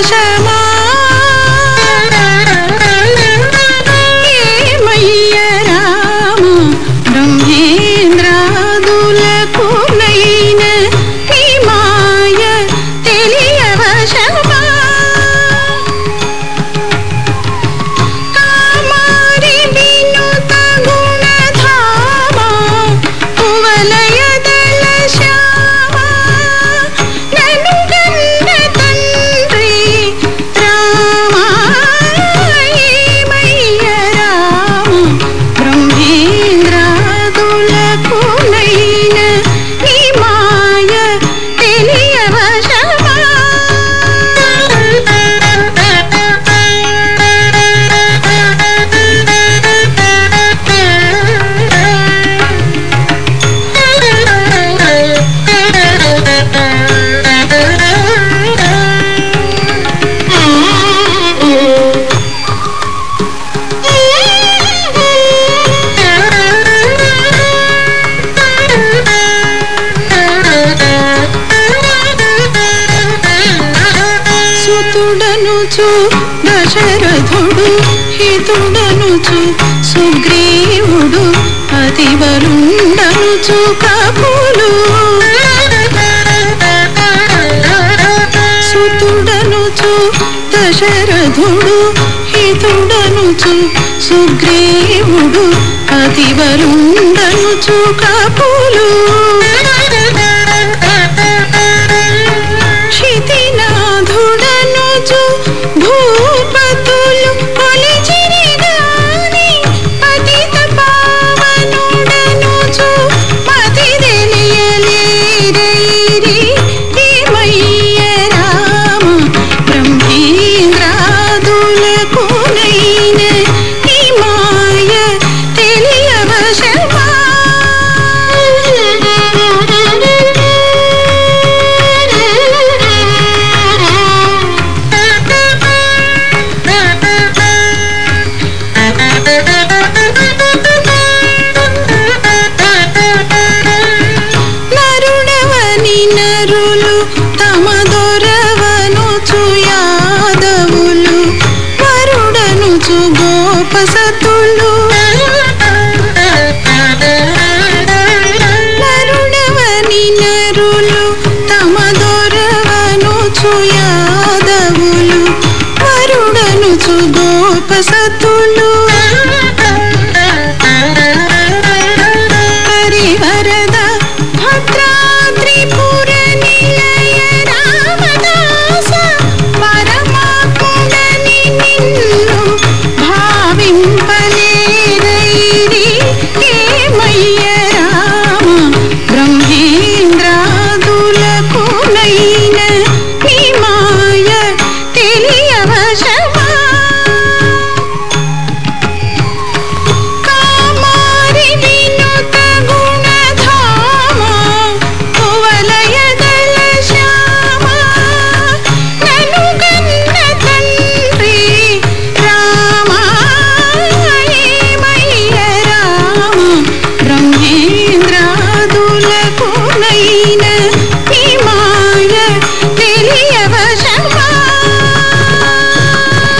treasure దశరథుడు హితుడనుచు సుగ్రీవుడు అతి అతివరుండనుచు కపులు. సుతుడనుచు దశరథుడు హితుడనుచు సుగ్రీవుడు అతి అతివరుండనుచు కపులు. to you.